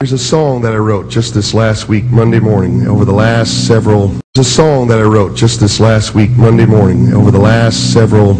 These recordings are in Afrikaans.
There's a song that I wrote just this last week, Monday morning, over the last several. There's a song that I wrote just this last week, Monday morning, over the last several.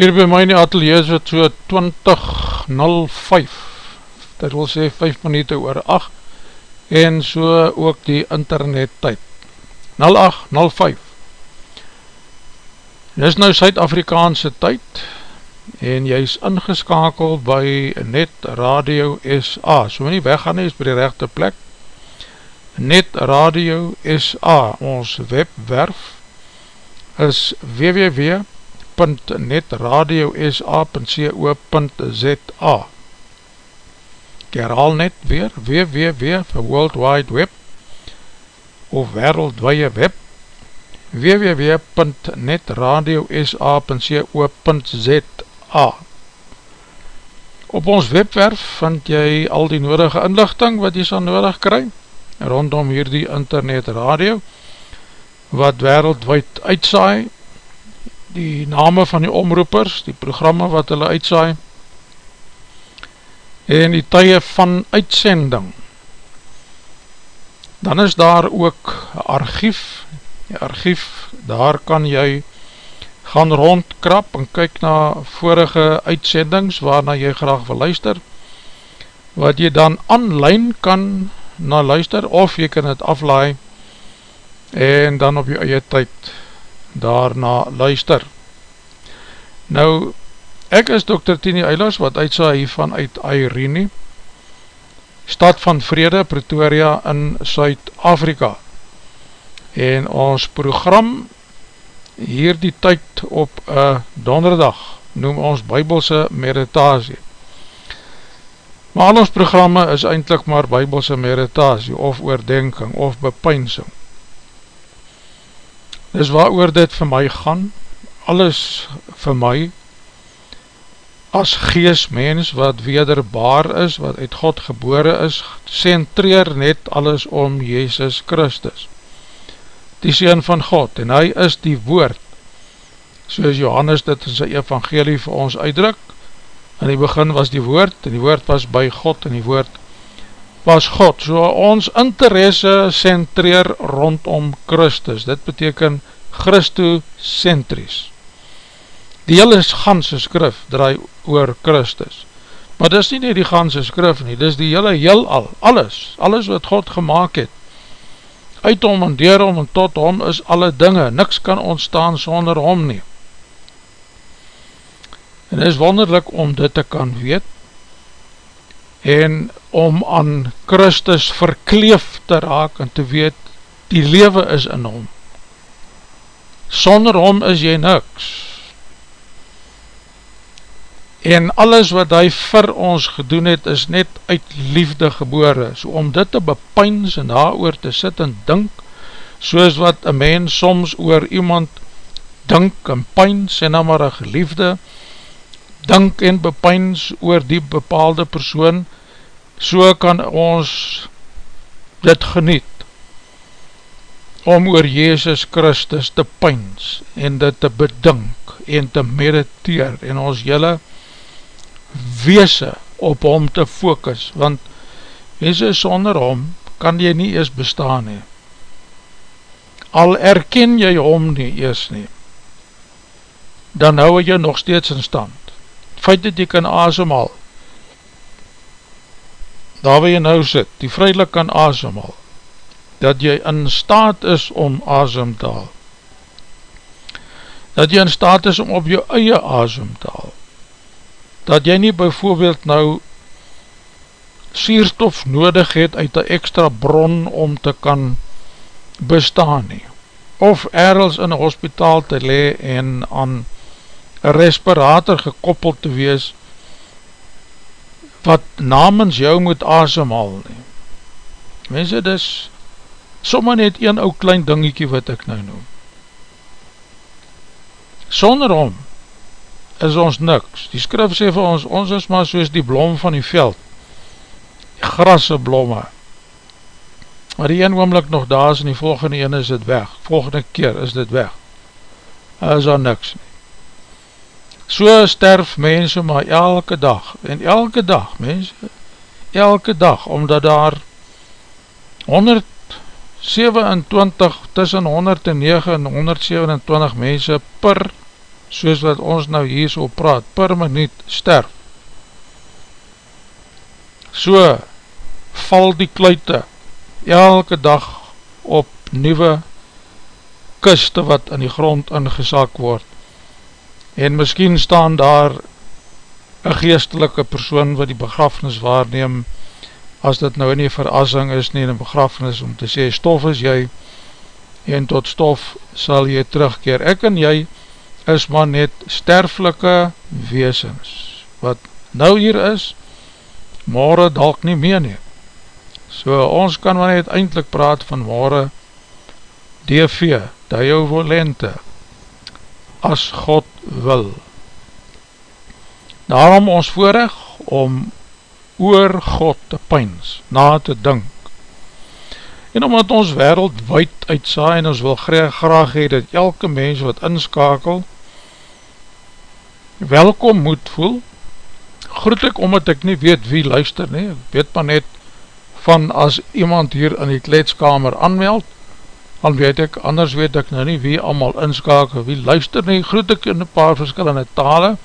Hier by my in die atelier is het so 20.05 Dit wil sê 5 minuut oor 8 En so ook die internet tyd 0805 Dit is nou Suid-Afrikaanse tyd En jy is ingeskakeld by Net Radio SA So nie weggaan is by die rechte plek. Net Radio SA Ons webwerf is www www.netradiosa.co.za Ek herhaal net weer www vir World Wide Web of wereldwye web www.netradiosa.co.za Op ons webwerf vind jy al die nodige inlichting wat jy sal nodig kry rondom hierdie internet radio wat wereldwijd uitsaai die name van die omroepers, die programme wat hulle uitsaai en die tye van uitsending. Dan is daar ook archief, die archief, daar kan jy gaan rondkrap en kyk na vorige uitsendings waarna jy graag wil luister, wat jy dan online kan na luister of jy kan het aflaai en dan op jy eie tyd daarna luister. Nou, ek is Dr. Tini Eilers, wat uitsa hiervan uit Airene, stad van Vrede, Pretoria in Suid-Afrika. En ons program hier die tyd op een donderdag noem ons Bybelse Meditasie. Maar al ons programme is eindelijk maar Bybelse Meditasie of oordenking of bepeinsing. Dis waar oor dit vir my gaan, alles vir my, as geestmens wat wederbaar is, wat uit God gebore is, centreer net alles om Jezus Christus, die Seen van God, en hy is die woord, soos Johannes dit in sy evangelie vir ons uitdruk, in die begin was die woord, en die woord was by God, en die woord was God, so ons interesse centreer rondom Christus, dit beteken Christocentries. Die hele ganse skrif draai oor Christus, maar dis nie nie die ganse skrif nie, dis die hele heel al, alles, alles wat God gemaakt het, uit hom en dier hom en tot hom is alle dinge, niks kan ontstaan sonder hom nie. En is wonderlik om dit te kan weet, en om aan Christus verkleef te raak en te weet, die lewe is in hom. Sonder hom is jy niks. En alles wat hy vir ons gedoen het, is net uit liefde gebore. So om dit te bepeins en daar oor te sit en dink, soos wat een mens soms oor iemand dink en peins en dan maar een geliefde, dink en bepeins oor die bepaalde persoon, so kan ons dit geniet om oor Jezus Christus te peins en dit te bedink en te mediteer en ons jylle weese op hom te focus, want weese sonder hom kan jy nie ees bestaan nie. Al erken jy hom nie ees nie, dan hou jy nog steeds in stand. Feit dat jy kan asemhal, daar waar jy nou sit, die vrylik kan asemhal, dat jy in staat is om asem te haal, dat jy in staat is om op jou eie asem te haal, dat jy nie bijvoorbeeld nou sierstof nodig het uit een extra bron om te kan bestaan nie, of ergens in een hospitaal te le en aan een respirator gekoppeld te wees, wat namens jou moet asemhaal nie. Mense, dis sommer net een ou klein dingiekie wat ek nou noem. Sonder hom is ons niks. Die skrif sê vir ons, ons is maar soos die blom van die veld, die grasse blomme. Maar die een oomlik nog daar is en die volgende een is dit weg. Volgende keer is dit weg. Is daar niks nie. So sterf mense maar elke dag, en elke dag mense, elke dag, omdat daar 127, tussen 109 en 127 mense per soos wat ons nou hier so praat, per minuut sterf. So val die kluite elke dag op nieuwe kuste wat in die grond ingesak word. En miskien staan daar een geestelike persoon wat die begrafnis waarneem, as dit nou nie verrassing is nie in een begrafnis, om te sê, stof is jy, en tot stof sal jy terugkeer. Ek en jy is maar net sterflike weesens, wat nou hier is, morgen dalk nie meer nie. So ons kan maar net eindelijk praat van morgen DV, Dio Volente, as God wil. Daarom ons voorig om oor God te pyns, na te dink. En omdat ons wereld wijd uitsaai en ons wil graag, hee dat elke mens wat inskakel welkom moet voel, groet ek omdat ek nie weet wie luister nie, ek weet maar net van as iemand hier in die kletskamer aanmeld, dan weet ek, anders weet ek nou nie wie allemaal inskakel, wie luister nie, groet ek in een paar verskillende tale,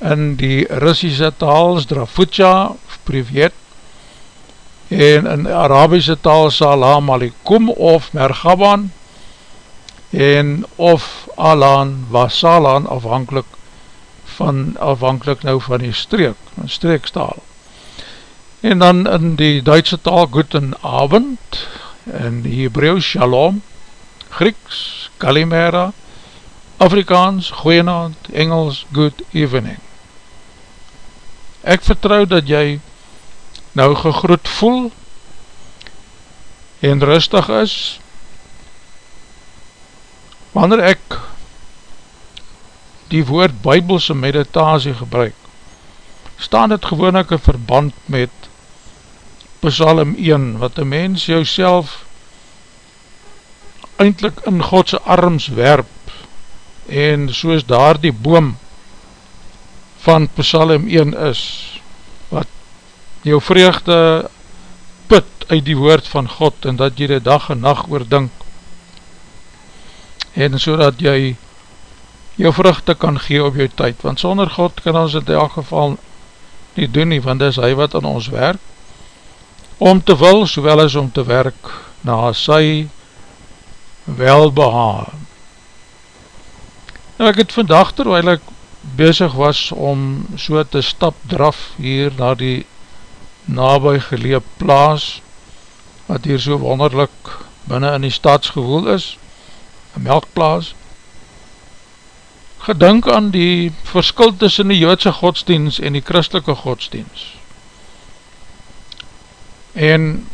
in die Russische taal is Drafutja of Privet en in Arabische taal Salam Alikum of Mergaban en of Alan Wasalan afhankelijk van afhankelijk nou van die streek, een streekstaal. En dan in die Duitse taal Guten Abend en die Hebreeuw Shalom Grieks Kalimera Afrikaans, Goeienaand, Engels, Good Evening. Ek vertrou dat jy nou gegroet voel en rustig is. Wanneer ek die woord bybelse meditasie gebruik staan het gewoon ek een verband met Psalm 1 wat een mens jou self eindelijk in Godse arms werp en soos daar die boom van Psalm 1 is, wat jou vreugde put uit die woord van God, en dat jy die dag en nacht oordink, en so dat jy jou vruchte kan gee op jou tyd, want sonder God kan ons in elk geval nie doen nie, want dis hy wat aan ons werk, om te wil, sowel as om te werk, na sy welbehaan. Nou ek het vandag, terwijl ek bezig was om so te stap draf hier na die nabij geleep plaas wat hier so wonderlik binnen in die stadsgewoel is een melkplaas gedink aan die verskil tussen die joodse godsdienst en die christelike godsdienst en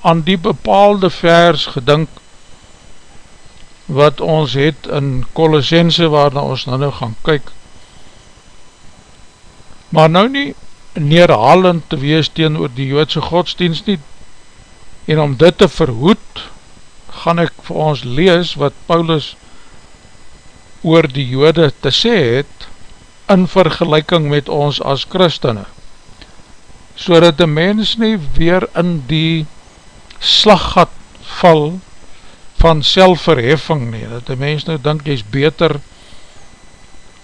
aan die bepaalde vers gedink wat ons het in Colossense waarna ons nou nou gaan kyk. Maar nou nie neerhalend te wees teen oor die joodse godsdienst nie, en om dit te verhoed, gaan ek vir ons lees wat Paulus oor die jode te sê het, in vergelijking met ons as christene, so dat die mens nie weer in die slaggat val van selfverheffing nie, dat die mens nou denk jy is beter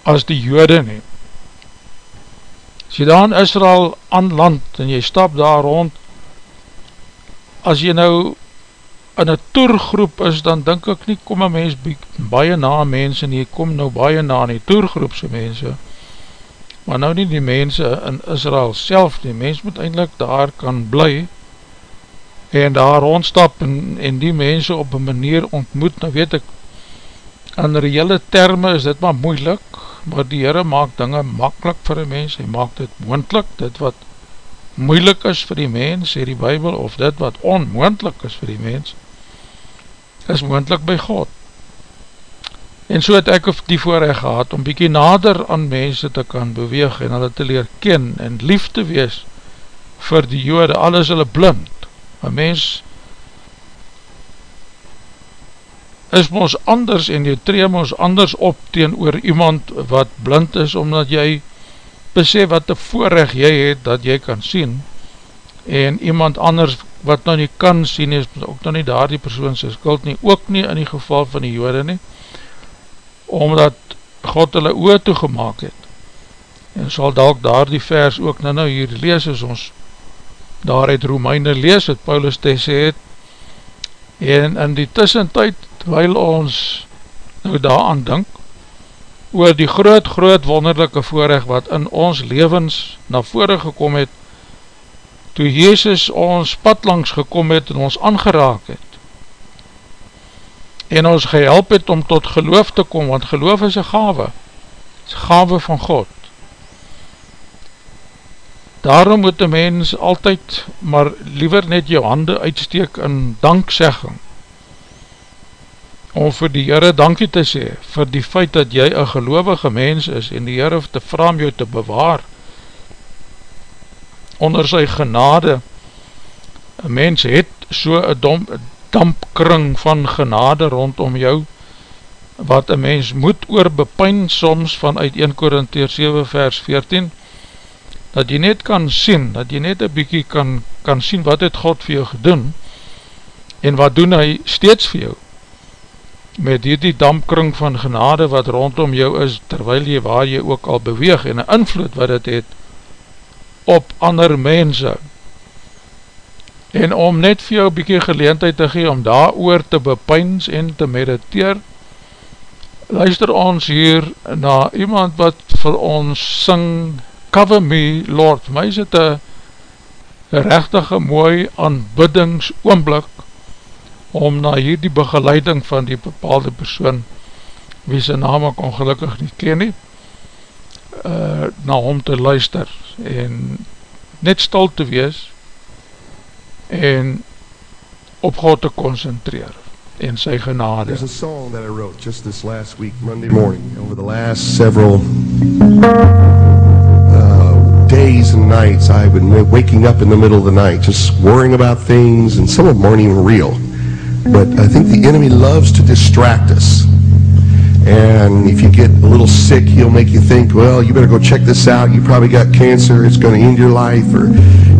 as die jode nie, as jy daar in Israel aanland en jy stap daar rond, as jy nou in een toergroep is, dan denk ek nie, kom een mens baie na mense nie, kom nou baie na in die toergroepse mense, maar nou nie die mense in Israel self, die mens moet eindelijk daar kan bly, en daar rondstap en, en die mense op een manier ontmoet, nou weet ek, in reële termen is dit maar moeilik, maar die Heere maak dinge makkelijk vir die mens, hy maak dit moendlik, dit wat moeilik is vir die mens, sê die Bijbel, of dit wat onmoendlik is vir die mens, is moendlik by God. En so het ek die voorrecht gehad, om bykie nader aan mense te kan beweeg, en hulle te leer ken, en lief te wees vir die jode, alles hulle blind, een mens is ons anders en jy treem ons anders op teen oor iemand wat blind is, omdat jy besef wat die voorrecht jy het, dat jy kan sien, en iemand anders wat nou nie kan sien, is ook nou nie daar die persoon sy skuld nie, ook nie in die geval van die jode nie, omdat God hulle oor toegemaak het. En sal dalk daar die vers ook nou nou hier lees as ons daar uit Romeine lees wat Paulus te sê het. En in die tussentijd, terwijl ons nou daar aan dink, oor die groot, groot wonderlijke voorrecht wat in ons levens na vore gekom het, toe Jezus ons pad langs gekom het en ons aangeraak het, en ons gehelp het om tot geloof te kom, want geloof is een gave, is een gave van God. Daarom moet die mens altyd maar liever net jou hande uitsteek in danksegging, om vir die Heere dankie te sê, vir die feit dat jy een gelovige mens is, en die Heere te vraam jou te bewaar, onder sy genade, een mens het so een dampkring van genade rondom jou, wat een mens moet oorbepijn soms vanuit 1 Korintheer 7 vers 14, dat jy net kan sien, dat jy net een bykie kan, kan sien wat het God vir jou gedoen, en wat doen hy steeds vir jou, met die, die dampkring van genade wat rondom jou is, terwyl jy waar jy ook al beweeg, en een invloed wat het het, op ander mense, en om net vir jou bykie geleentheid te gee, om daar oor te bepyns en te mediteer, luister ons hier na iemand wat vir ons sing, Cover Me Lord, my is het een rechtige mooi aanbiddings oomblik, om na hier die begeleiding van die bepaalde persoon, wie sy naam ek ongelukkig nie ken nie, uh, na hom te luister, en net stil te wees, en op God te concentreer in sy genade. There's a song that I wrote just this last week, Monday morning, over the last several uh, days and nights. I've been waking up in the middle of the night, just worrying about things, and some of them aren't even real. But I think the enemy loves to distract us. And if you get a little sick, he'll make you think, well, you better go check this out. You probably got cancer. It's going to end your life. Or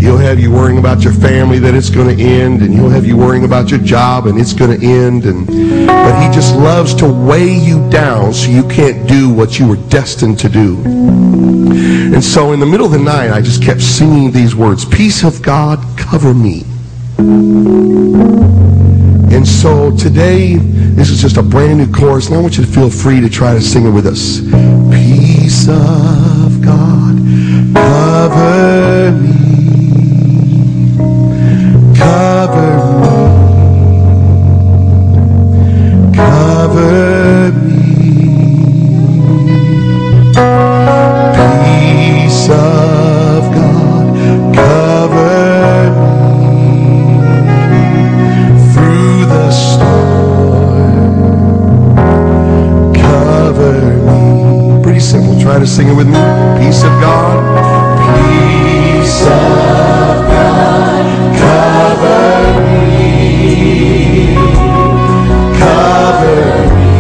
he'll have you worrying about your family that it's going to end. And he'll have you worrying about your job and it's going to end. And, but he just loves to weigh you down so you can't do what you were destined to do. And so in the middle of the night, I just kept singing these words, Peace of God, cover me. And so today, this is just a brand new chorus, and I want you to feel free to try to sing it with us. Peace of God, cover me. To sing it with me. Peace of God. Peace of God. Cover me. Cover me.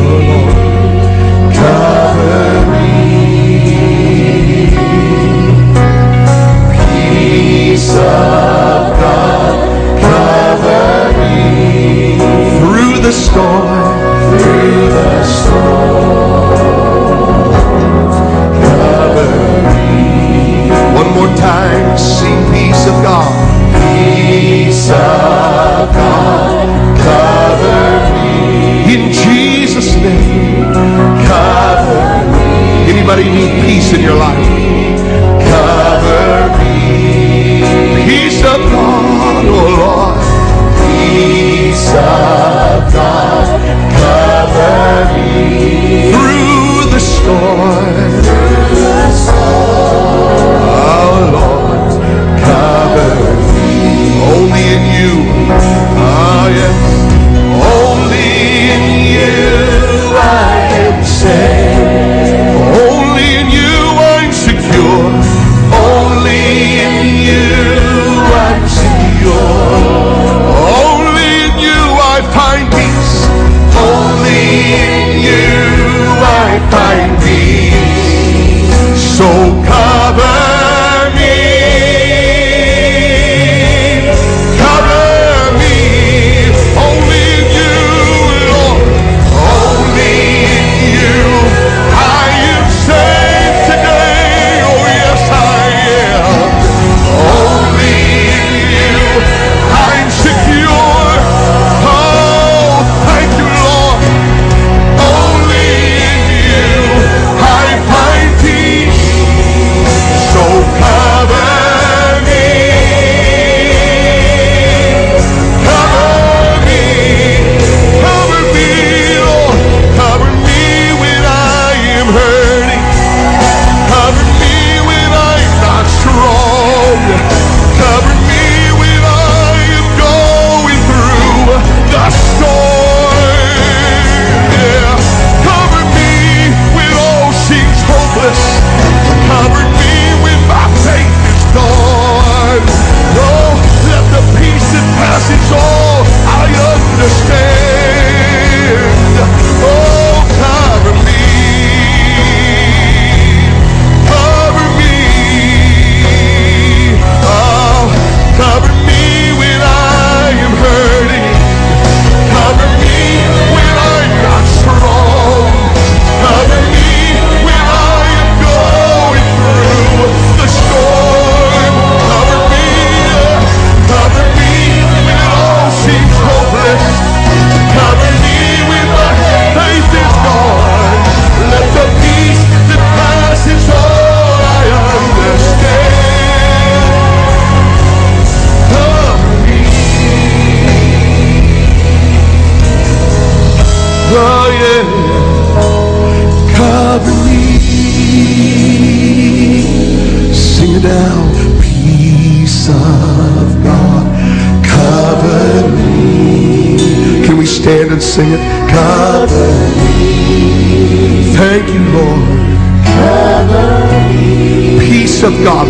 Oh Lord. Cover me. Peace of God. Cover me through the storm, through the storm. More time, sing peace of God. Peace of God, cover me. In Jesus' name, cover me. Anybody need peace in your life? Cover me. Peace of God, oh Lord. Peace of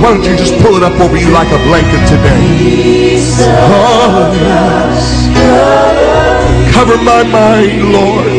Why don't you just pull it up over you like a blanket today? Oh. Cover my mind, Lord.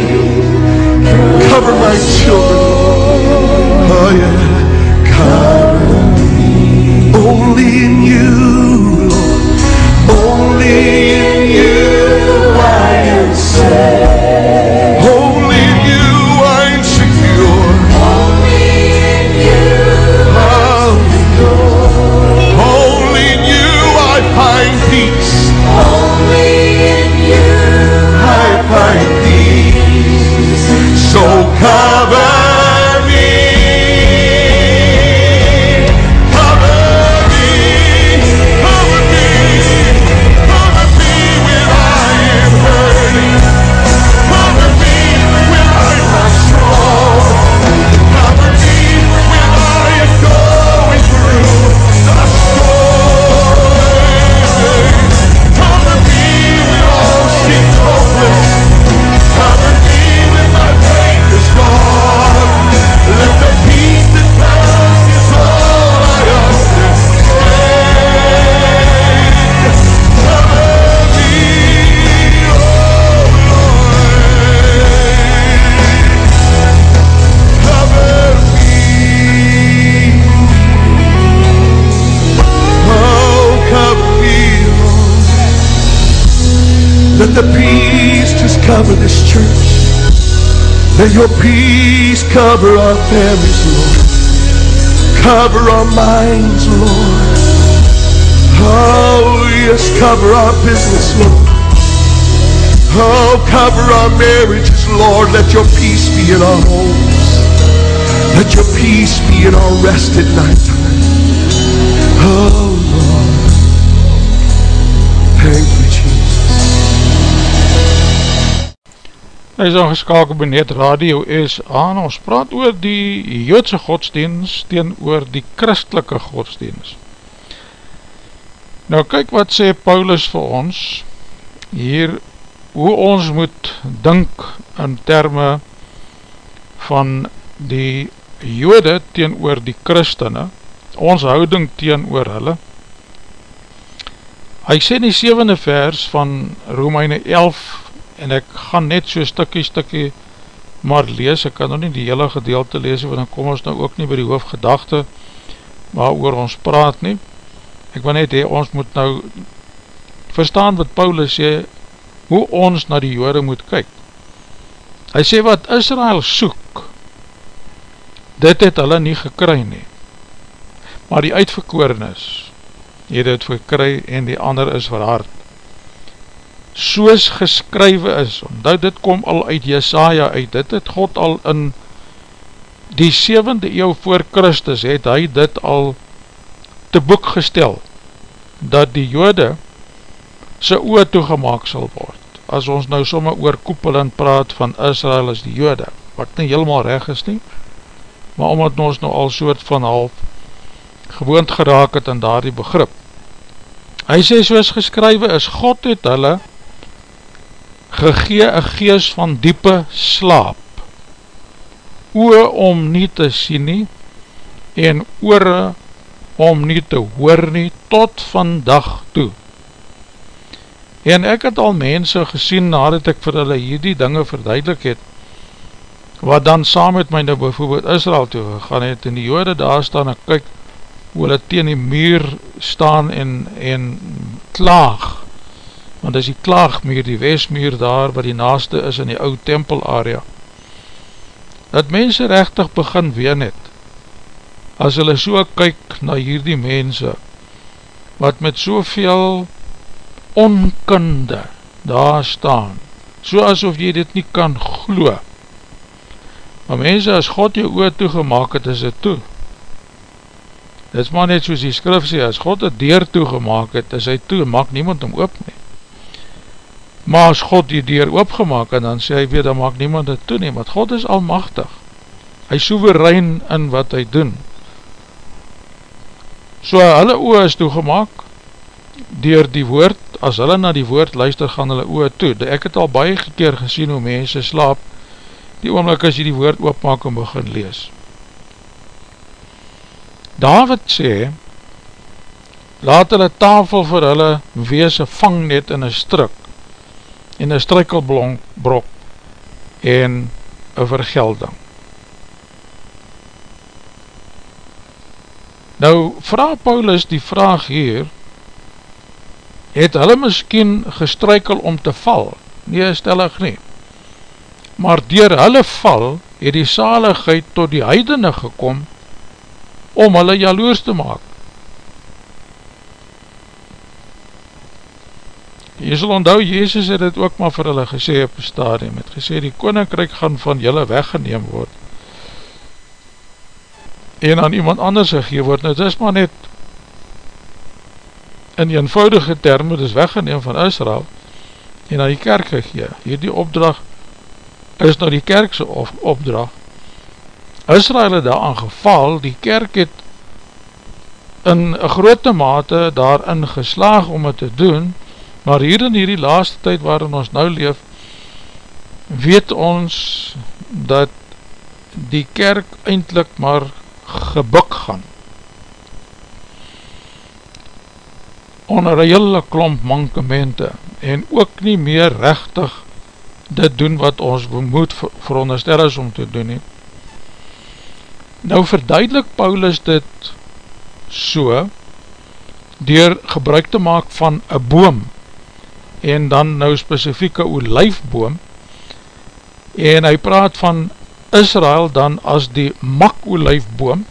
Cover our families, Lord. Cover our minds, Lord. Oh, yes, cover our business, Lord. Oh, cover our marriages, Lord. Let your peace be in our homes. Let your peace be in our rest at night Hy is aangeskakel by Net Radio SA en ons praat oor die Joodse godsdienst teen oor die christelike godsdienst. Nou kyk wat sê Paulus vir ons hier hoe ons moet dink in terme van die Jode teen oor die christene, ons houding teen oor hulle. Hy sê in die sevende vers van Romeine 11 en ek gaan net so stikkie stikkie maar lees, ek kan nog nie die hele gedeelte lees, want dan kom ons nou ook nie by die hoofgedachte waar oor ons praat nie. Ek wil net hee, ons moet nou verstaan wat Paulus sê, hoe ons na die jode moet kyk. Hy sê wat Israel soek, dit het hulle nie gekry nie, maar die uitverkorenis het het gekry en die ander is verhard soos geskrywe is, omdat dit kom al uit Jesaja uit, dit het God al in die 7de eeuw voor Christus, het hy dit al te boek gestel, dat die jode sy oor toegemaak sal word, as ons nou somme oor koepelend praat van Israel as die jode, wat nie helemaal reg is nie, maar omdat ons nou al soort van half gewoond geraak het in daar die begrip. Hy sê soos geskrywe is, God het hulle gegee een gees van diepe slaap, oe om nie te sien nie, en oore om nie te hoor nie, tot vandag toe. En ek het al mense gesien, nadat ek vir hulle hierdie dinge verduidelik het, wat dan saam met my nou bijvoorbeeld Israel toe gegaan het, en die jode daar staan, en kyk, hoe hulle teen die muur staan en, en klaag, want is die klaagmuur, die westmuur daar, wat die naaste is in die oud tempel area, dat mense rechtig begin ween het, as hulle so kyk na hierdie mense, wat met soveel onkunde daar staan, so asof jy dit nie kan glo, maar mense, as God jou oor toegemaak het, is het toe, dit is maar net soos die skrif sê, as God het deur toegemaak het, is hy toe, maak niemand om oop nie, Maar as God die deur oopgemaak en dan sê hy weer, dan maak niemand dit toe nie, want God is almachtig. Hy soeverein in wat hy doen. So hulle oor is toegemaak Door die woord, as hulle na die woord luister, gaan hulle oor toe. Ek het al baie keer gesien hoe mense slaap, die oomlik as jy die woord oopmaak en begin lees. David sê, laat hulle tafel vir hulle wees een vangnet in een strik, en een strykelbrok, en een vergelding. Nou, vraag Paulus die vraag hier, het hulle miskien gestrykel om te val? Nee, stellig nie. Maar dier hulle val, het die saligheid tot die heidene gekom, om hulle jaloers te maak. Jy sal onthou, Jezus het het ook maar vir hulle gesê op die stadium, het gesê, die koninkryk gaan van julle weggeneem word, en aan iemand anders gegeen word, nou dit is maar net in eenvoudige termen, dit is weggeneem van Israel, en aan die kerk gegeen, hierdie opdracht is nou die kerkse opdracht, Israel het daar aangeval, die kerk het in grote mate daarin geslaag om het te doen, maar hier in hierdie laaste tyd waarin ons nou leef, weet ons dat die kerk eindelijk maar gebuk gaan onder een hele klomp mankemente en ook nie meer rechtig dit doen wat ons moet veronderstel is om te doen nie. Nou verduidelik Paulus dit so dier gebruik te maak van een boom en dan nou specifieke olijfboom en hy praat van Israel dan as die mak-olijfboom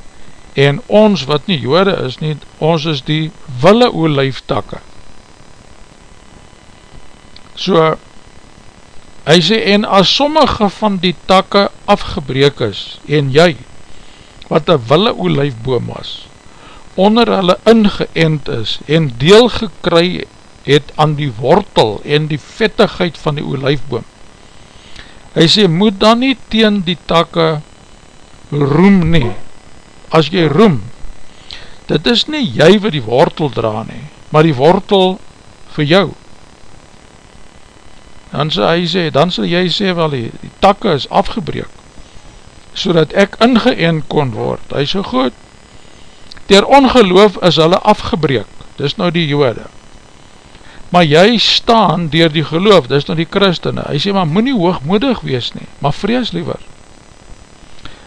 en ons wat nie jode is nie, ons is die wille olijftakke. So, hy sê, en as sommige van die takke afgebreek is, en jy, wat een wille olijfboom was, onder hulle ingeënd is, en deel gekry het aan die wortel en die vettigheid van die olijfboom, Hy sê, moet dan nie teen die takke roem nie. As jy roem, dit is nie jy wat die wortel dra nie, maar die wortel vir jou. Dan sê hy sê, dan sal jy sê, wel die, die takke is afgebreek, so dat ek ingeënd kon word. Hy sê, goed, Ter ongeloof is hulle afgebreek, dis nou die jode maar jy staan dier die geloof, dis nou die christene, hy sê, maar moet nie hoogmoedig wees nie, maar vrees liever.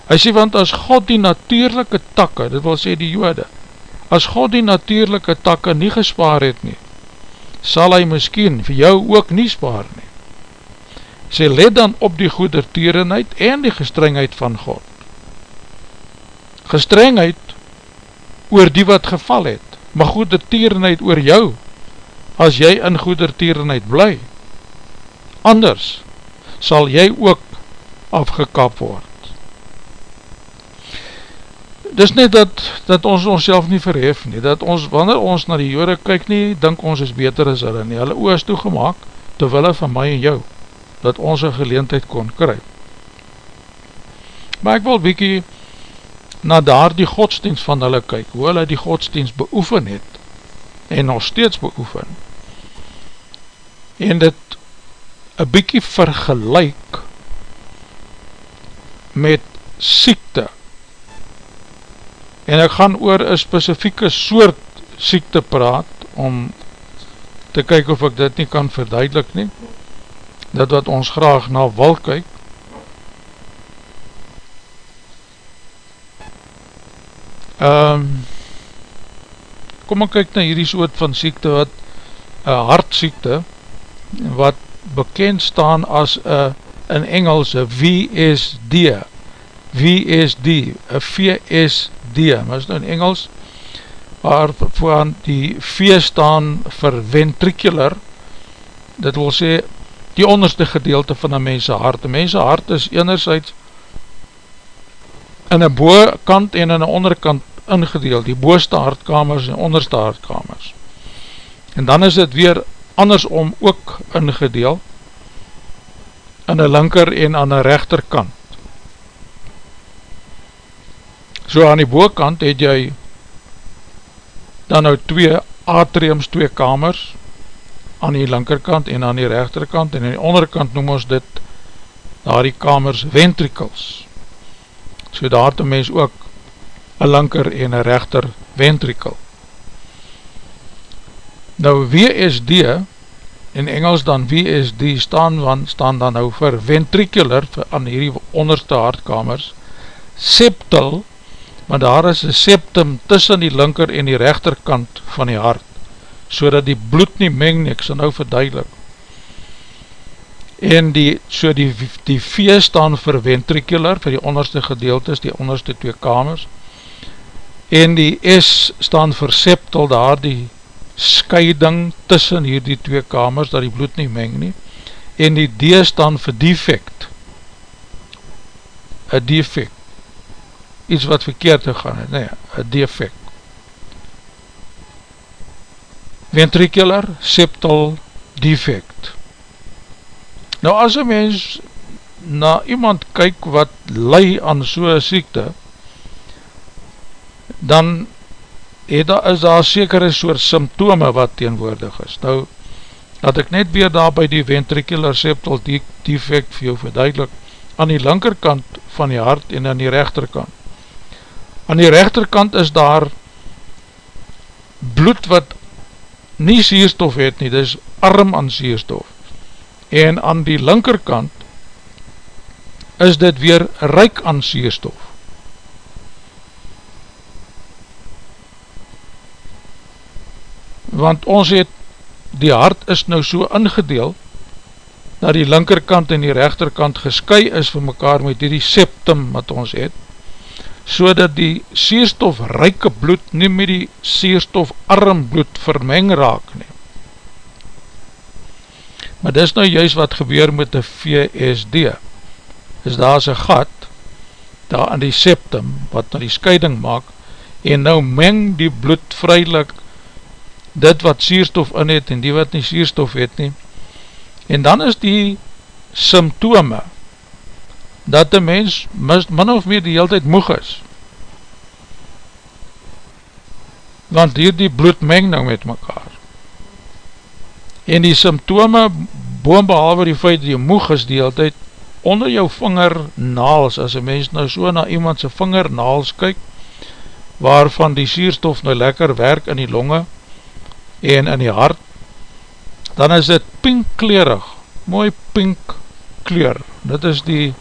Hy sê, want as God die natuurlijke takke, dit wil sê die jode, as God die natuurlijke takke nie gespaar het nie, sal hy miskien vir jou ook nie spaar nie. Sê, let dan op die goedertierenheid en die gestrengheid van God. Gestrengheid oor die wat geval het, maar goedertierenheid oor jou, as jy in goedertierenheid bly. Anders sal jy ook afgekap word. Dis net dat, dat ons ons nie verhef nie, dat ons, wanneer ons na die jode kyk nie, dink ons is beter as hulle nie. Hulle oor is toegemaak, terwille van my en jou, dat ons een geleentheid kon kry. Maar ek wil bykie na daar die godsdienst van hulle kyk, hoe hulle die godsdienst beoefen het, en nog steeds beoefen, en dit een bykie vergelijk met siekte. En ek gaan oor een specifieke soort siekte praat om te kyk of ek dit nie kan verduidelik nie. Dit wat ons graag na wil kyk. Um, kom ek kyk na hierdie soort van siekte wat een hartsiekte wat bekend staan as a, in Engels a VSD VSD a VSD is nou in Engels waar voor die V staan vir ventricular. Dit wil sê die onderste gedeelte van een mense hart. Een mense hart is enerzijds in een boekant en in een onderkant ingedeeld. Die booste hartkamers en onderste hartkamers. En dan is dit weer andersom ook ingedeel in een linker en aan een rechterkant. So aan die boekant het jy dan nou twee atriums twee kamers aan die linkerkant en aan die rechterkant en aan die onderkant noem ons dit daar die kamers ventricles so daar te mens ook een linker en een rechter ventricle nou WSD in Engels dan VSD staan, van, staan dan nou vir ventricular vir aan hierdie onderste hartkamers septal maar daar is een septum tussen die linker en die rechterkant van die hart, so dat die bloed nie meng nie, ek sal nou verduidelik. En die, so die, die V staan vir ventricular, vir die onderste gedeeltes, die onderste twee kamers, en die S staan vir septal, daar die scheiding tussen hier die twee kamers, dat die bloed nie meng nie, en die D staan vir defect, a defect, iets wat verkeerd te gaan het, nee, een defect. Ventricular septal defect. Nou as een mens na iemand kyk wat lei aan so'n siekte, dan het daar, is daar sekere soort symptome wat teenwoordig is. Nou, dat ek net weer daar by die ventricular septal defect vir jou verduidelik, aan die linkerkant van die hart en aan die rechterkant aan die rechterkant is daar bloed wat nie sierstof het nie, dit is arm aan sierstof. En aan die linkerkant is dit weer ryk aan sierstof. Want ons het, die hart is nou so ingedeel, dat die linkerkant en die rechterkant gesky is vir mekaar met die septum wat ons het, so dat die sierstofryke bloed nie met die sierstofarm bloed vermeng raak nie. Maar dis nou juist wat gebeur met die VSD. Is daar is een gat, daar aan die septum, wat nou die scheiding maak, en nou meng die bloed vrylik dit wat sierstof in het en die wat nie sierstof het nie. En dan is die symptome, dat die mens min of meer die hele tijd moeg is. Want hier die bloed meng nou met mekaar. En die symptome, boon behalwe die feit jy moeg is die hele tijd, onder jou vinger naals, as een mens nou so na iemand sy vinger naals kyk, waarvan die sierstof nou lekker werk in die longe en in die hart, dan is dit pinkkleurig, mooi pink kleur. Dit is die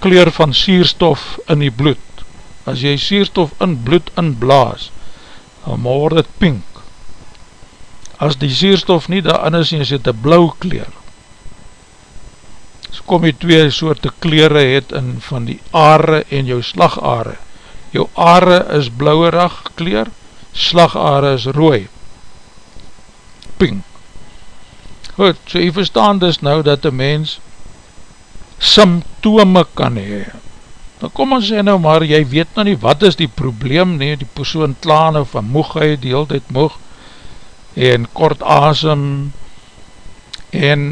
kleur van sierstof in die bloed. As jy sierstof in bloed inblaas, dan word het pink. As die sierstof nie daarin is, is het een blauw kleur. So kom jy twee soorte kleure het in van die aare en jou slagare. Jou aare is blauwerig kleur, slagare is rooi. Pink. Goed, so jy verstaan dus nou dat die mens symptome kan hee. Dan kom ons sê nou maar, jy weet nou nie wat is die probleem nie, die persoon klaan nou van moegheid, die hele tijd moeg, en kort asem, en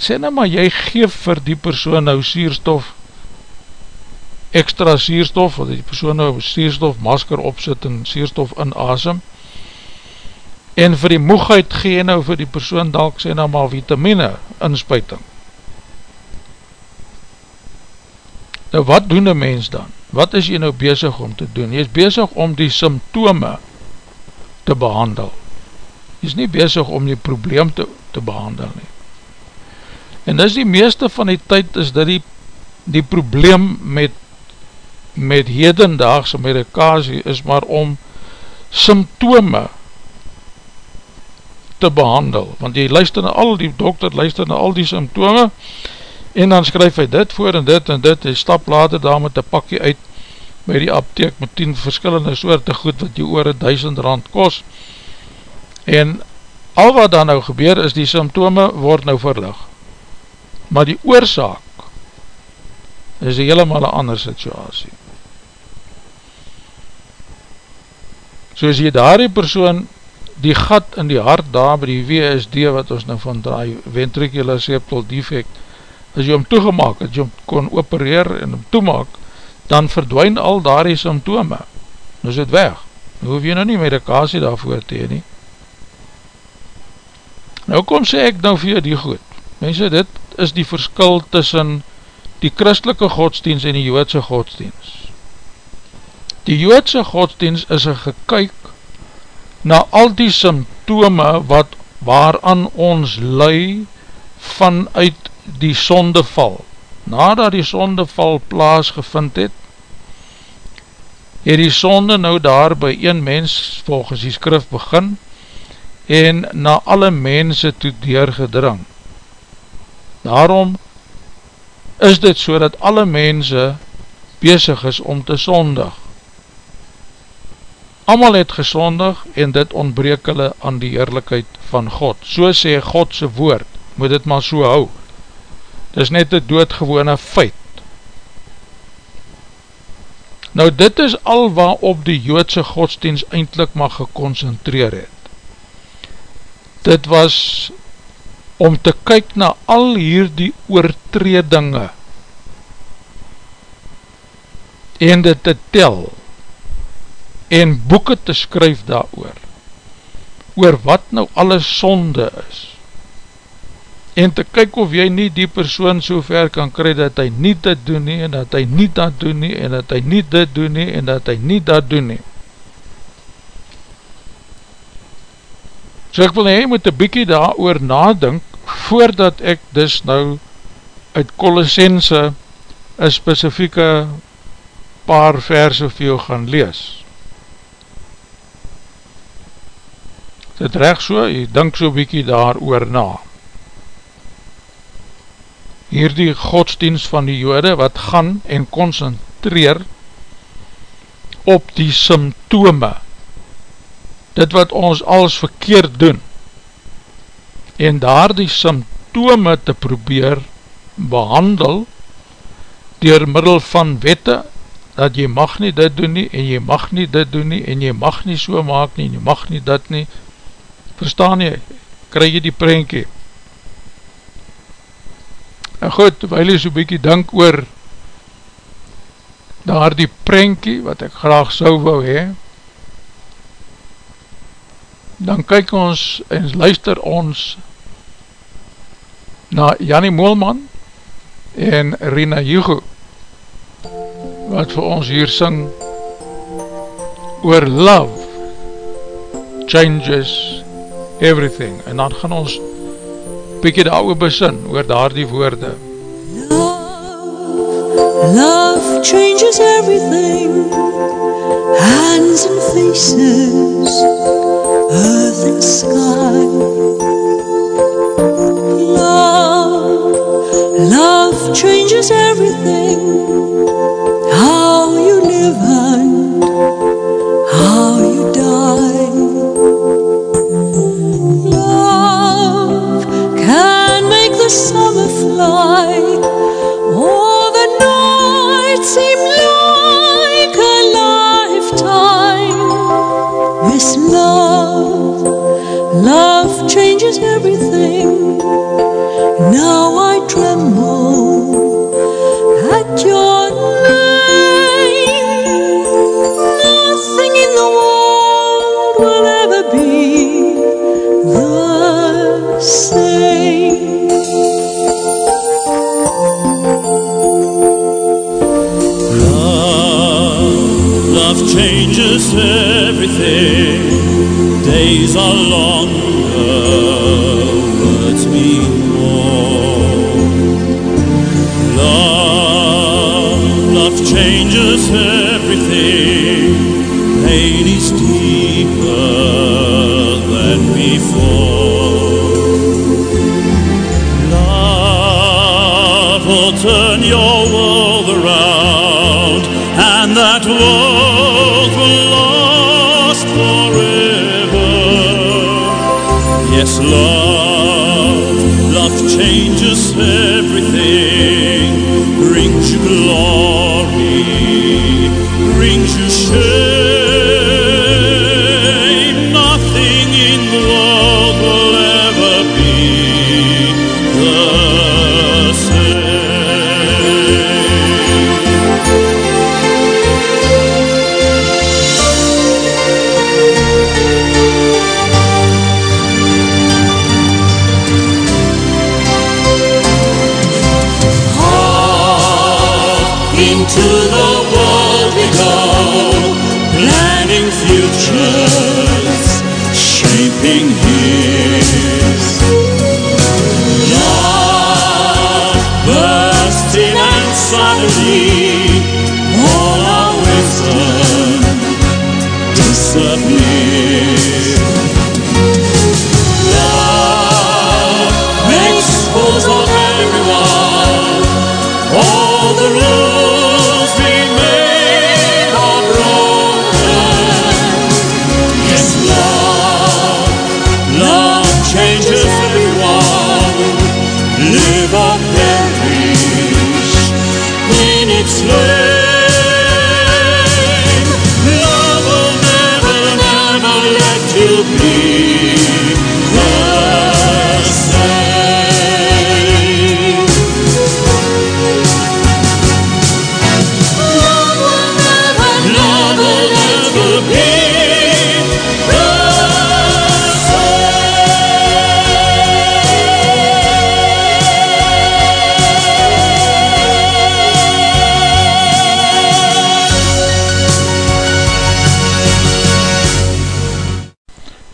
sê nou maar, jy geef vir die persoon nou sierstof, extra sierstof, wat die persoon nou sierstof masker opzit en sierstof in asem, en vir die moegheid gee nou vir die persoon dalk sê nou maar vitamine inspuiting, Nou wat doen een mens dan? Wat is jy nou bezig om te doen? Jy is bezig om die symptome te behandel. Jy is nie bezig om die probleem te, te behandel nie. En dis die meeste van die tyd is dat die, die probleem met, met hedendaagse medikasie is maar om symptome te behandel. Want jy luister na al die dokter, luister na al die symptome en dan skryf hy dit voor en dit en dit, hy stap later daar met een pakje uit by die apteek met 10 verskillende soorte goed wat die oor 1000 rand kos. En al wat dan nou gebeur is die symptome word nou verlig. Maar die oorzaak is een helemaal een ander situasie. So as jy daar die persoon die gat in die hart daar by die WSD wat ons nou van draai ventricular septal defect as jy hom toegemaak, as jy hom kon opereer en hom toemaak, dan verdwijn al daar die symptome, nou is het weg, nou hoef jy nou nie medikasie daarvoor te heen nie, Nou kom sê ek nou vir jou die goed. Mense, dit is die verskil tussen die christelike godsdienst en die joodse godsdienst. Die joodse godsdienst is een gekyk na al die symptome wat waaraan ons lui vanuit die sondeval. Nadat die sondeval plaas gevind het, het die sonde nou daar by een mens volgens die skrif begin en na alle mense toe deurgedrang. Daarom is dit so dat alle mense bezig is om te sondig. Amal het gesondig en dit ontbreek hulle aan die eerlijkheid van God. So sê Godse woord, moet dit maar so hou. Dit is net een doodgewone feit. Nou dit is al waarop die joodse godsdienst eindelijk maar geconcentreer het. Dit was om te kyk na al hier die oortredinge en dit te tel en boeken te skryf daar oor oor wat nou alles sonde is. En te kyk of jy nie die persoon so ver kan kry dat hy nie dit doen nie en dat hy nie dat doen nie en dat hy nie dit doen nie en dat hy nie dat doen nie. So ek wil nie, jy moet een bykie daar oor nadink voordat ek dus nou uit Colossense een specifieke paar verse vir jou gaan lees. Dit recht so, jy dink so bykie daar oor na. Hier die godsdienst van die jode wat gaan en concentreer op die symptome, dit wat ons alles verkeerd doen, en daar die symptome te probeer behandel dier middel van wette dat jy mag nie dit doen nie en jy mag nie dit doen nie en jy mag nie so maak nie en jy mag nie dit nie verstaan jy, krijg jy die prentje en goed, terwijl jy so bykie dank oor daar die prentje wat ek graag sou wou hee dan kyk ons en luister ons na Jannie Moelman en Rina Hugo wat vir ons hier sing oor love changes everything. En dan gaan ons bykie daar oor besin oor daar die woorde. Love, love changes everything. Hands and faces Earth and sky. Love, love changes everything. How you live and the summer fly Or the night seem like a lifetime. This love, love changes everything. Now I and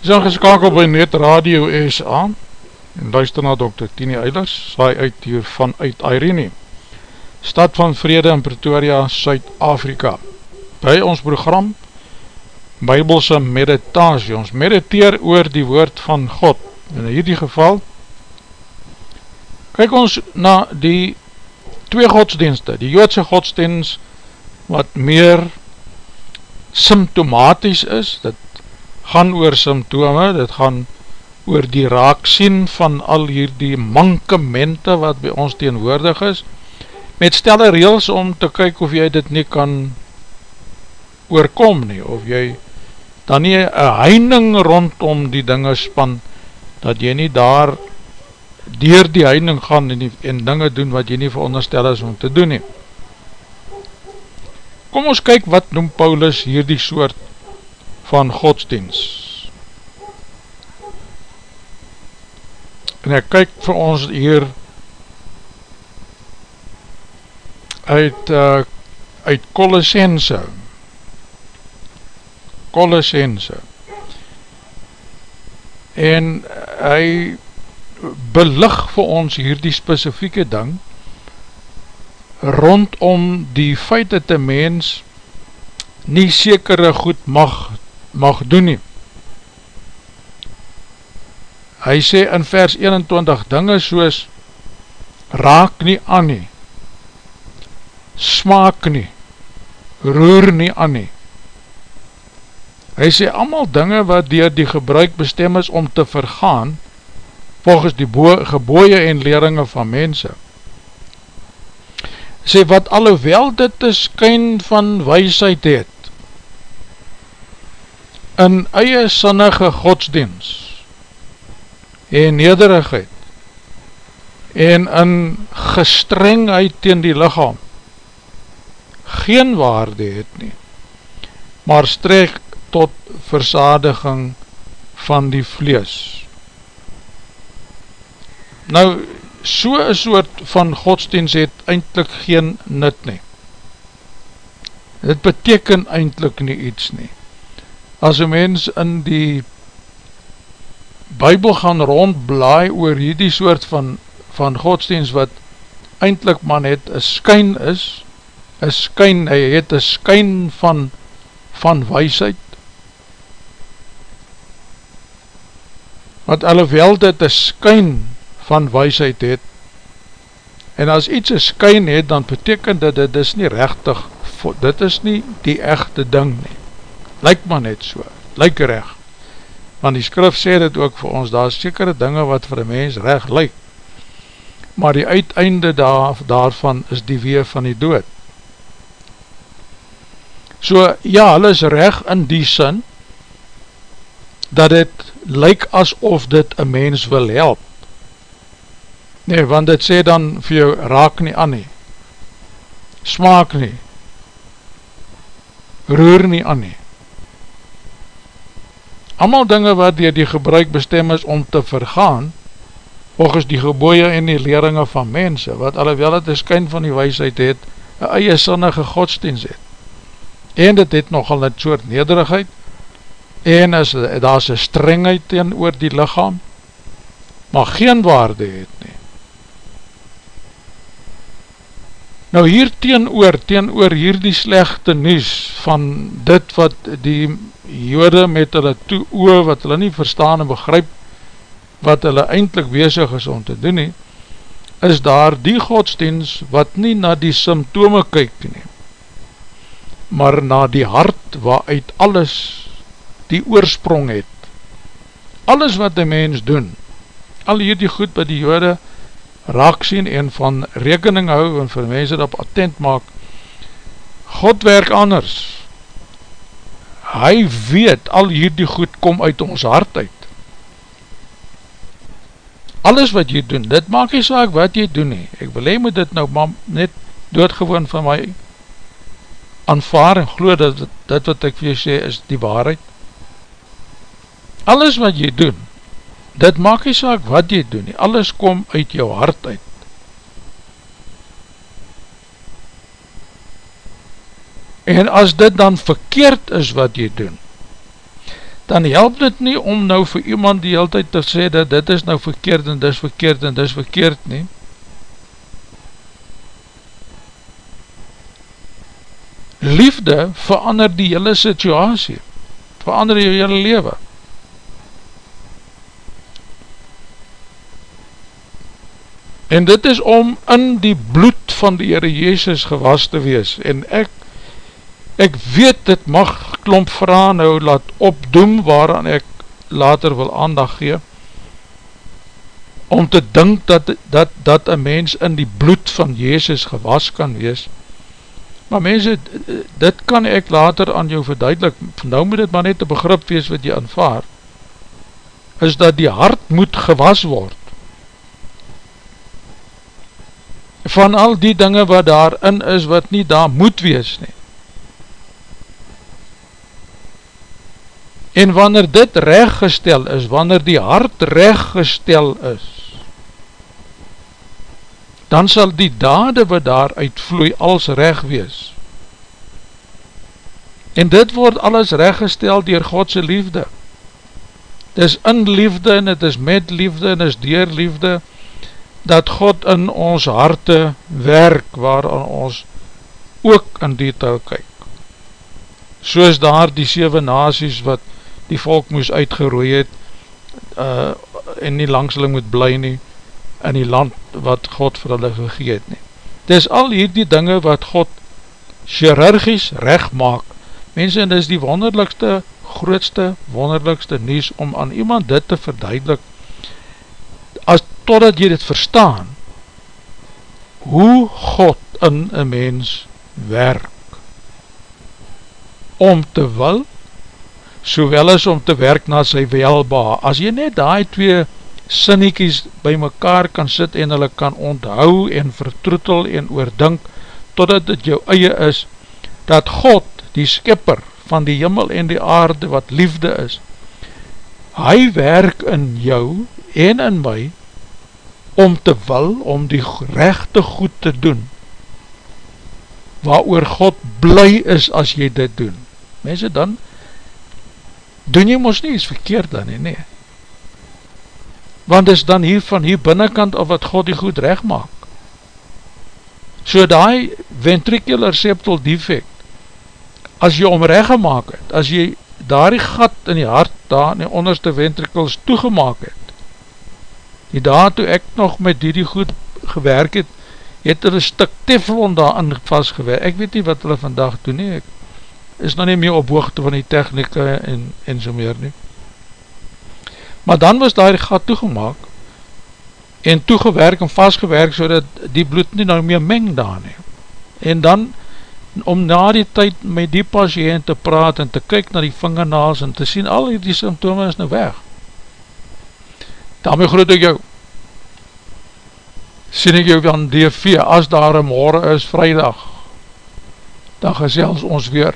Is dan geskakel by Net Radio SA en luister na Dr. Tini Eilers, saai uit hier vanuit Irene, stad van vrede in Pretoria, Suid-Afrika. By ons program Bybelse Meditasie, ons mediteer oor die woord van God. In hierdie geval kyk ons na die twee godsdienste, die joodse godsdienst wat meer symptomaties is, dit gaan oor symptome, dit gaan oor die raaksien van al hierdie mankemente wat by ons teenwoordig is, met stelle reels om te kyk of jy dit nie kan oorkom nie, of jy dan nie een heining rondom die dinge span, dat jy nie daar dier die heining gaan en, die, en dinge doen wat jy nie veronderstel is om te doen nie. Kom ons kyk wat noem Paulus hierdie soort van godsdienst. En ek kyk vir ons hier uit uh, uit Colossense Colossense en hy belig vir ons hierdie specifieke ding rondom die feit dat die mens nie sekere goed mag, mag doen nie. Hy sê in vers 21 dinge soos raak nie aan nie, smaak nie, roer nie aan nie. Hy sê allemaal dinge wat dier die gebruik bestem is om te vergaan volgens die geboeie en leringe van mense. Sê wat alhoewel dit een skyn van weisheid het, in eie sinnige godsdienst en nederigheid en in gestrengheid teen die lichaam geen waarde het nie, maar strek tot versadiging van die vlees. Nou, so een soort van godsdienst het eindelijk geen nut nie. Het beteken eindelijk nie iets nie. As een mens in die Bijbel gaan rondblaai oor hierdie soort van, van godsdienst wat eindelijk maar net een skyn is, een skyn, hy het een skyn van, van weisheid, wat alhoewel dit een skyn van weisheid het, en as iets een skyn het, dan beteken dit, dit is nie rechtig, dit is nie die echte ding nie, lyk maar net so, lyk recht, want die skrif sê dit ook vir ons, daar is sekere dinge wat vir een mens recht lyk, maar die uiteinde daar, daarvan is die weer van die dood. So, ja, hulle is recht in die sin, dat het lyk asof dit een mens wil help. Nee, want dit sê dan vir jou, raak nie aan nie, smaak nie, roer nie aan nie. Amal dinge wat dier die gebruik bestem is om te vergaan, volgens die geboeie en die leringe van mense, wat alhoewel het een skyn van die weisheid het, een eie sinnige godsdienst het. En dit het nogal een soort nederigheid, en is, daar is een strengheid teen oor die lichaam, maar geen waarde het nie. Nou hier teenoor, teenoor hier die slechte nies van dit wat die jode met hulle toe oor, wat hulle nie verstaan en begryp, wat hulle eindelijk bezig is om te doen nie, is daar die godsdienst wat nie na die symptome kyk nie, maar na die hart waaruit alles die oorsprong het. Alles wat die mens doen, al hier die goed wat die jode raak sien en van rekening hou en vir mense dat attent maak, God werk anders. Hy weet al hier die goed kom uit ons hart uit. Alles wat jy doen, dit maak jy saak wat jy doen nie. Ek wil hy moet dit nou maar net doodgewoon van my aanvaar en glo dat dit wat ek vir jy sê is die waarheid. Alles wat jy doen, dit maak nie saak wat jy doen nie, alles kom uit jou hart uit. En as dit dan verkeerd is wat jy doen, dan help dit nie om nou vir iemand die hele tijd te sê dat dit is nou verkeerd en dis verkeerd en dis verkeerd nie. Liefde verander die hele situasie, verander die hele leven. En dit is om in die bloed van die Heere Jezus gewas te wees. En ek, ek weet dit mag klomp vraag nou laat opdoem waaraan ek later wil aandag gee. Om te dink dat, dat, dat een mens in die bloed van Jezus gewas kan wees. Maar mense, dit kan ek later aan jou verduidelik. Nou moet dit maar net een begrip wees wat jy aanvaar. Is dat die hart moet gewas word van al die dinge wat daarin is, wat nie daar moet wees nie. En wanneer dit rechtgestel is, wanneer die hart rechtgestel is, dan sal die dade wat daar uitvloei als recht wees. En dit word alles rechtgestel dier Godse liefde. Het is in liefde en het is met liefde en het is dier liefde, dat God in ons harte werk waaraan ons ook in detail kyk. Soos daar die 7 nazies wat die volk moes uitgerooi het uh, en nie langs hulle moet bly nie in die land wat God vir hulle gegeet nie. Het is al hier die dinge wat God chirurgisch recht maak. Mensen, dit is die wonderlikste, grootste, wonderlikste nies om aan iemand dit te verduidelik totdat jy dit verstaan, hoe God in een mens werk, om te wil, sowel as om te werk na sy welba. As jy net die twee sinniekies by mekaar kan sit en hulle kan onthou en vertroetel en oordink, totdat dit jou eie is, dat God, die skipper van die jimmel en die aarde wat liefde is, hy werk in jou en in my, om te wil, om die rechte goed te doen, waar God bly is as jy dit doen. Mense, dan doen jy ons nie iets verkeerd dan nie, nee. Want is dan hier van hier binnenkant of wat God die goed recht maak. So die ventricular septal defect, as jy om recht gemaakt het, as jy daar die gat in die hart, daar in die onderste ventricles toegemaak het, die dag toe ek nog met die die goed gewerk het, het er een stuk teflon daar aan vastgewerk, ek weet nie wat hulle vandag doen nie, ek is nou nie meer op hoogte van die technieke en, en so meer nie. Maar dan was daar die gat toegemaak, en toegewerk en vastgewerk, so dat die bloed nie nou meer meng daar nie. En dan, om na die tyd met die patiënt te praat, en te kyk na die vingernaals, en te sien, al die symptome is nou weg daarmee groet ek jou. Sien ek jou van DV as daar een morgen is vrijdag dan gesels ons weer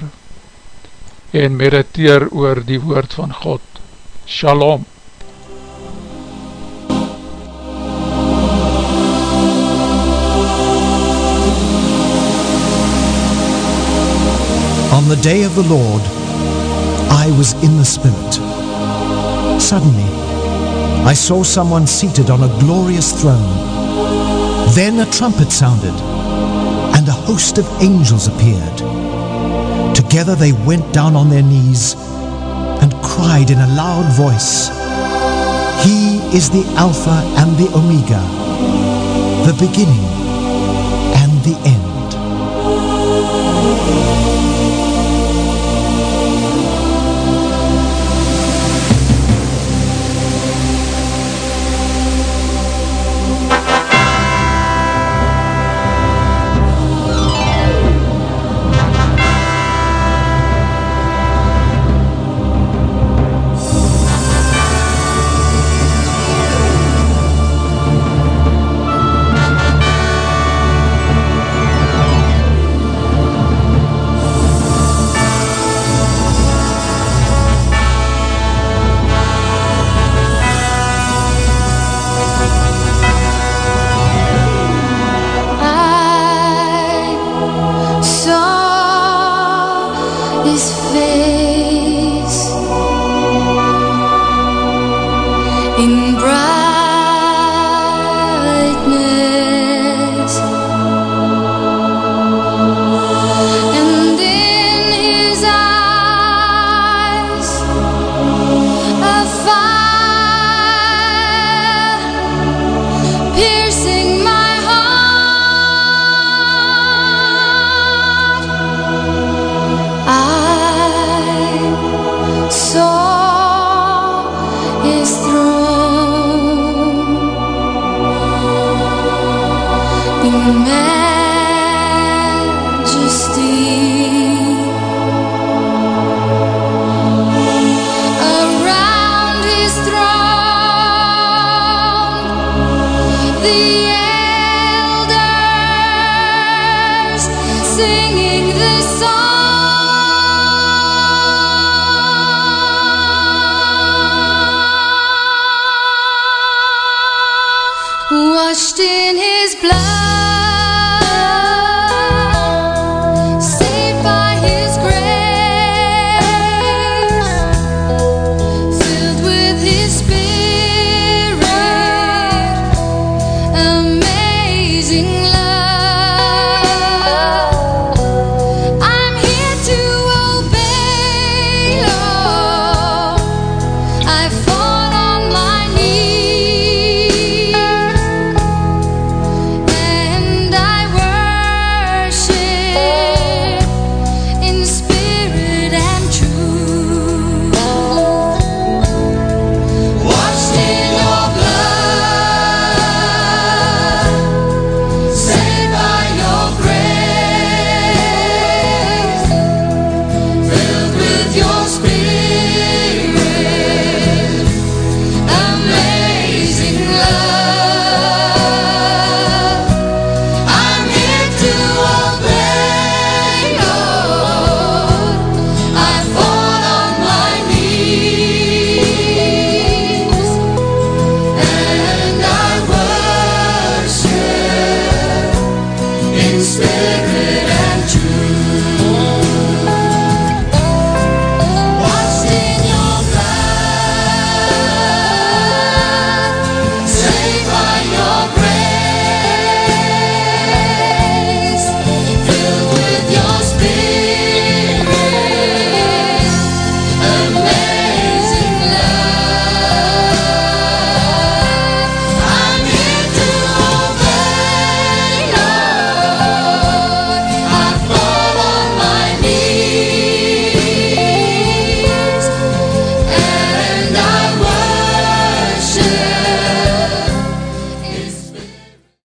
en mediteer oor die woord van God. Shalom. On the day of the Lord, I was in the Spirit. Suddenly, I saw someone seated on a glorious throne. Then a trumpet sounded, and a host of angels appeared. Together they went down on their knees and cried in a loud voice, He is the Alpha and the Omega, the beginning and the end.